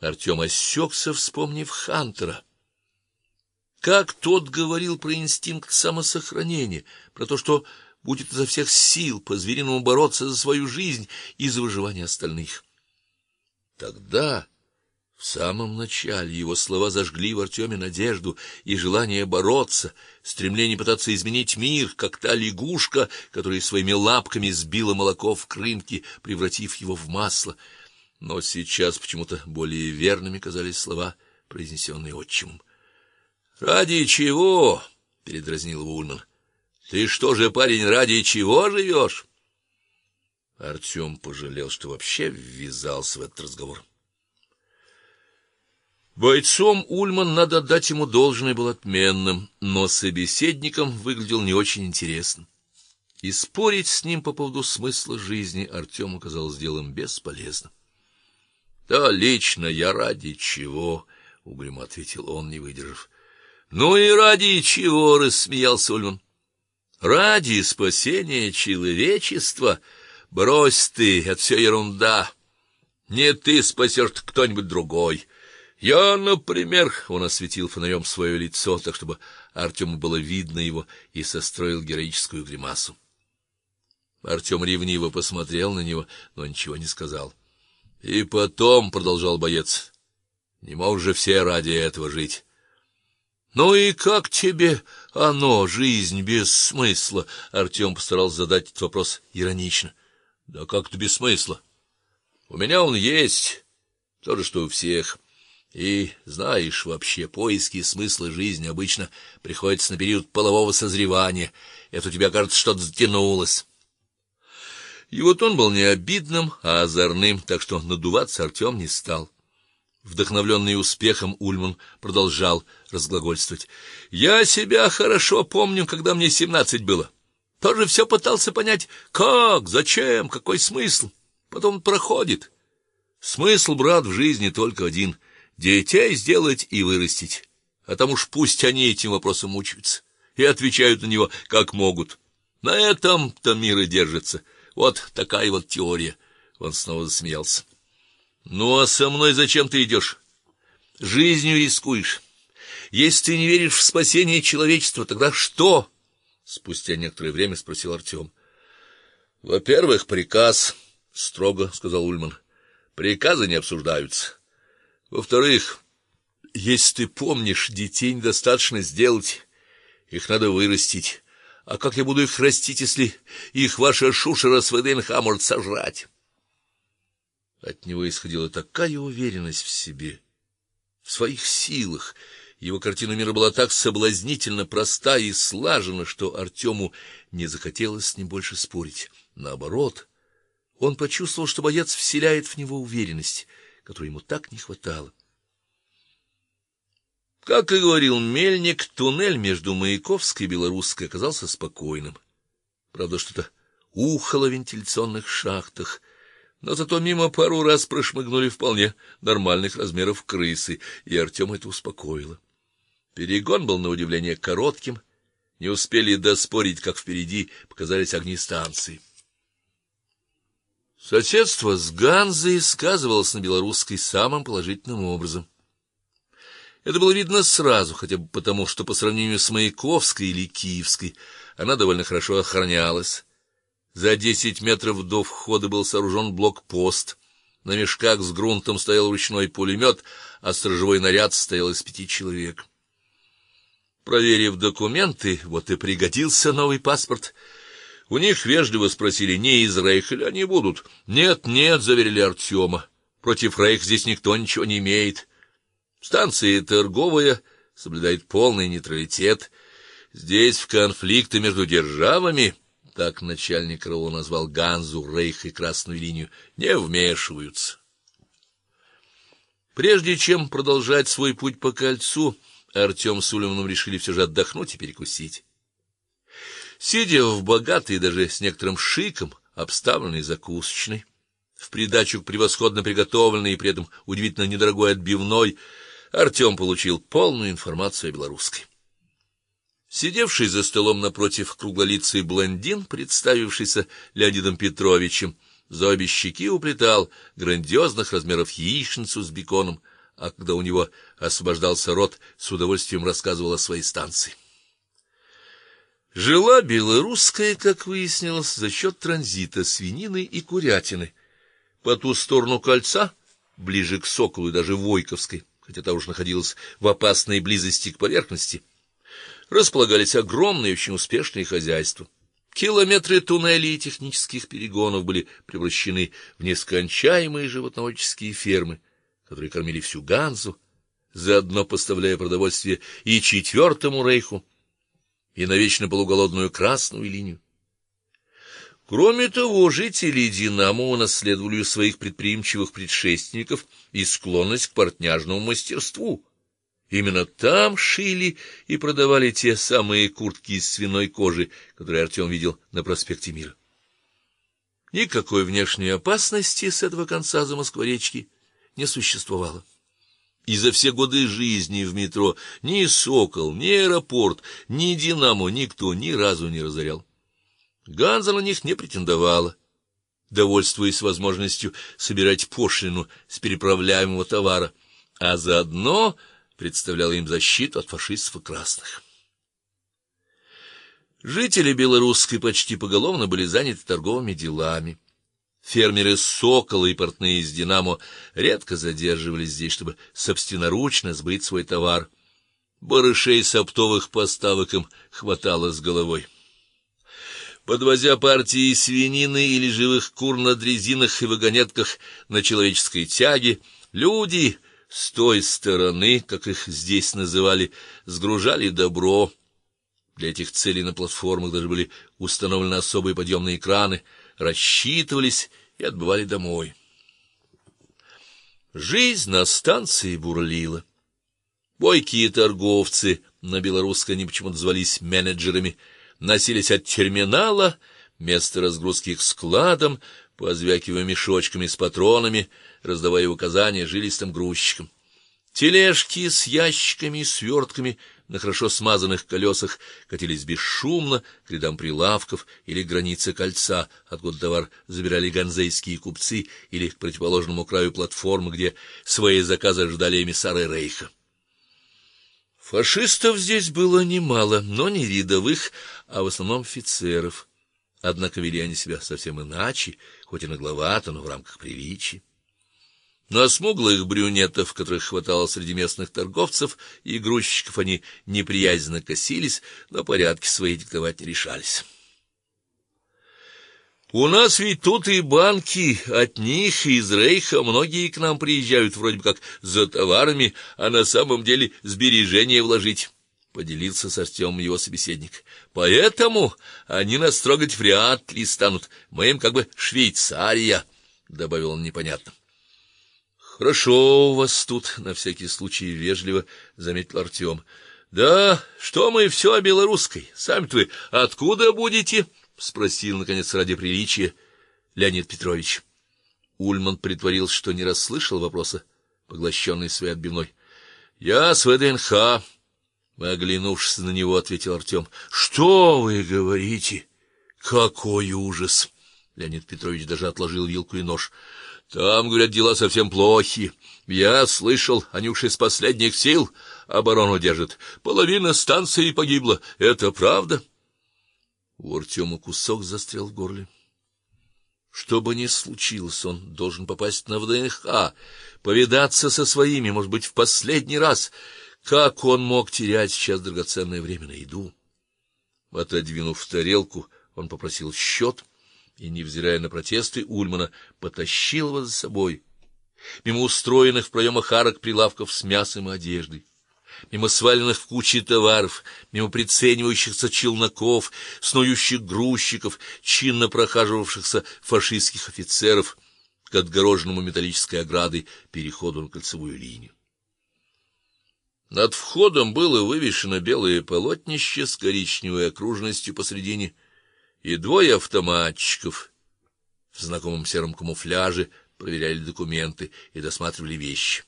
Артем осекся, вспомнив Хантера. Как тот говорил про инстинкт самосохранения, про то, что будет изо всех сил по-звериному бороться за свою жизнь и за выживание остальных. Тогда в самом начале его слова зажгли в Артеме надежду и желание бороться, стремление пытаться изменить мир, как та лягушка, которая своими лапками сбила молоко в крынке, превратив его в масло. Но сейчас почему-то более верными казались слова, произнесенные отчимом. Ради чего? передразнил его Ульман. Ты что же, парень, ради чего живешь?» Артем пожалел, что вообще ввязался в этот разговор. Бойцом Ульман, надо дать ему должное, был отменным, но собеседником выглядел не очень интересным. И спорить с ним по поводу смысла жизни Артему казалось делом бесполезным. "Да лично я ради чего?" угрюмо ответил он, не выдержав. "Ну и ради чего?" рассмеялся Ульман. "Ради спасения человечества. Брось ты, это все ерунда. Не ты спасешь, кто-нибудь другой." Я, например, он осветил фонарем свое лицо, так чтобы Артему было видно его, и состроил героическую гримасу. Артем ревниво посмотрел на него, но ничего не сказал. И потом, продолжал боец, не мог же все ради этого жить. Ну и как тебе оно, жизнь без смысла? Артем постарался задать этот вопрос иронично. Да как-то без смысла. У меня он есть, то же что у всех. И, знаешь, вообще поиски смысла жизни обычно приходятся на период полового созревания. Это у тебя, кажется, что-то затянулось. И вот он был не обидным, а озорным, так что надуваться Артем не стал. Вдохновленный успехом Ульман продолжал разглагольствовать. Я себя хорошо помню, когда мне семнадцать было. Тоже все пытался понять, как, зачем, какой смысл. Потом проходит. Смысл, брат, в жизни только один детей сделать и вырастить. А там уж пусть они этим вопросом мучаются и отвечают на него как могут. На этом-то мир и держится. Вот такая вот теория. Он снова засмеялся. Ну а со мной зачем ты идешь? Жизнью рискуешь. Если ты не веришь в спасение человечества, тогда что? Спустя некоторое время спросил Артем. Во-первых, приказ, строго сказал Ульман. Приказы не обсуждаются. Во-вторых, если ты помнишь, детей недостаточно сделать, их надо вырастить. А как я буду их растить, если их ваша шушера с ВДНХ может сожрать? От него исходила такая уверенность в себе, в своих силах. Его картина мира была так соблазнительно проста и слажена, что Артему не захотелось с ним больше спорить. Наоборот, он почувствовал, что боец вселяет в него уверенность которой ему так не хватало. Как и говорил Мельник, туннель между Маяковской и Белорусской оказался спокойным. Правда, что-то ухало в вентиляционных шахтах, но зато мимо пару раз прошмыгнули вполне нормальных размеров крысы, и Артем это успокоило. Перегон был на удивление коротким, не успели доспорить, как впереди показались огни станции. Соседство с Ганзой сказывалось на белорусской самым положительным образом. Это было видно сразу, хотя бы потому, что по сравнению с Маяковской или Киевской она довольно хорошо охранялась. За десять метров до входа был сооружен блокпост. На мешках с грунтом стоял ручной пулемет, а сторожевой наряд стоял из пяти человек. Проверив документы, вот и пригодился новый паспорт. У них вежливо спросили, не из Рейха ли они будут. Нет, нет, заверили Артема. Против Рейх здесь никто ничего не имеет. Станция торговая, соблюдает полный нейтралитет. Здесь в конфликты между державами, так начальник РО назвал Ганзу, Рейх и Красную линию, не вмешиваются. Прежде чем продолжать свой путь по кольцу, Артем с Ульманом решили все же отдохнуть и перекусить. Сидя в богатой, даже с некоторым шиком, обставленной закусочной, в придачу к превосходно приготовленной и при этом удивительно недорогой отбивной, Артем получил полную информацию о белорусской. Сидевший за столом напротив круглолицый блондин, представившийся Леонидом Петровичем, за обе щеки уплетал грандиозных размеров яичницу с беконом, а когда у него освобождался рот, с удовольствием рассказывал о своей станции. Жила белорусская, как выяснилось, за счет транзита свинины и курятины. По ту сторону кольца, ближе к Соколу и даже Войковской, хотя та уж находилась в опасной близости к поверхности, располагались огромные, очень успешные хозяйства. Километры туннелей и технических перегонов были превращены в нескончаемые животноводческие фермы, которые кормили всю Ганзу, заодно поставляя продовольствие и четвертому рейху, и на вечно полуголодную красную линию. Кроме того, жители Динамо унаследовали у своих предприимчивых предшественников и склонность к портняжному мастерству. Именно там шили и продавали те самые куртки из свиной кожи, которые Артем видел на проспекте Мира. Никакой внешней опасности с этого конца Замоскворечки не существовало. И за все годы жизни в метро ни Сокол, ни аэропорт, ни Динамо никто ни разу не разорял. Ганза на них не претендовала, довольствуясь возможностью собирать пошлину с переправляемого товара, а заодно представляла им защиту от фашистов и красных. Жители белорусской почти поголовно были заняты торговыми делами. Фермеры Сокола и портные из Динамо редко задерживались здесь, чтобы собственноручно сбыть свой товар. Барышей с оптовых поставок им хватало с головой. Подвозя партии свинины или живых кур на дрезинах и вагонетках на человеческой тяге, люди с той стороны, как их здесь называли, сгружали добро. Для этих целей на платформах даже были установлены особые подъемные краны — рассчитывались и отбывали домой. Жизнь на станции бурлила. Бойкие торговцы, на белорусской они почему-то звались менеджерами, носились от терминала, место разгрузки к складам, позвякивая мешочками с патронами, раздавая указания жилистым грузчикам. Тележки с ящиками и свертками на хорошо смазанных колесах катились бесшумно к рядам прилавков или границе кольца, откуда товар забирали ганзейские купцы, или к противоположному краю платформы, где свои заказы ждали эмиссары рейха. Фашистов здесь было немало, но не рядовых, а в основном офицеров. Однако вели они себя совсем иначе, хоть и нагловато, но в рамках приличия. На смуглых брюнетов, которых хватало среди местных торговцев и грузчиков, они неприязненно косились, но порядки свои диктовать не решались. У нас ведь тут и банки, от них и из Рейха многие к нам приезжают вроде бы как за товарами, а на самом деле сбережения вложить. Поделился с Артемом его собеседник. Поэтому они нас трогать вряд ли станут. Мы им как бы Швейцария, добавил он непонятно. Хорошо у вас тут, на всякий случай вежливо заметил Артем. Да, что мы все о белорусской. Сами-то вы откуда будете? Спросил наконец ради приличия Леонид Петрович. Ульман притворился, что не расслышал вопроса, поглощенный своей отбивной. Я с ВДНХ, оглянувшись на него, ответил Артем. Что вы говорите? Какой ужас! Леонид Петрович даже отложил вилку и нож. Там, говорят, дела совсем плохи. Я слышал, они уж из последних сил оборону держат. Половина станции погибла. Это правда? У Артема кусок застрял в горле. Что бы ни случилось, он должен попасть на ВДНХ, повидаться со своими, может быть, в последний раз. Как он мог терять сейчас драгоценное время на еду? Отодвинув тарелку, он попросил счет и, невзирая на протесты Ульмана, потащил его за собой, мимо устроенных в проемах арок прилавков с мясом и одеждой, мимо сваленных в кучи товаров, мимо приценивающихся челноков, снующих грузчиков, чинно прохаживавшихся фашистских офицеров к отгороженному металлической оградой переходу на кольцевую линию. Над входом было вывешено белое полотнище с коричневой окружностью посредине и двое автоматчиков в знакомом сером камуфляже проверяли документы и досматривали вещи.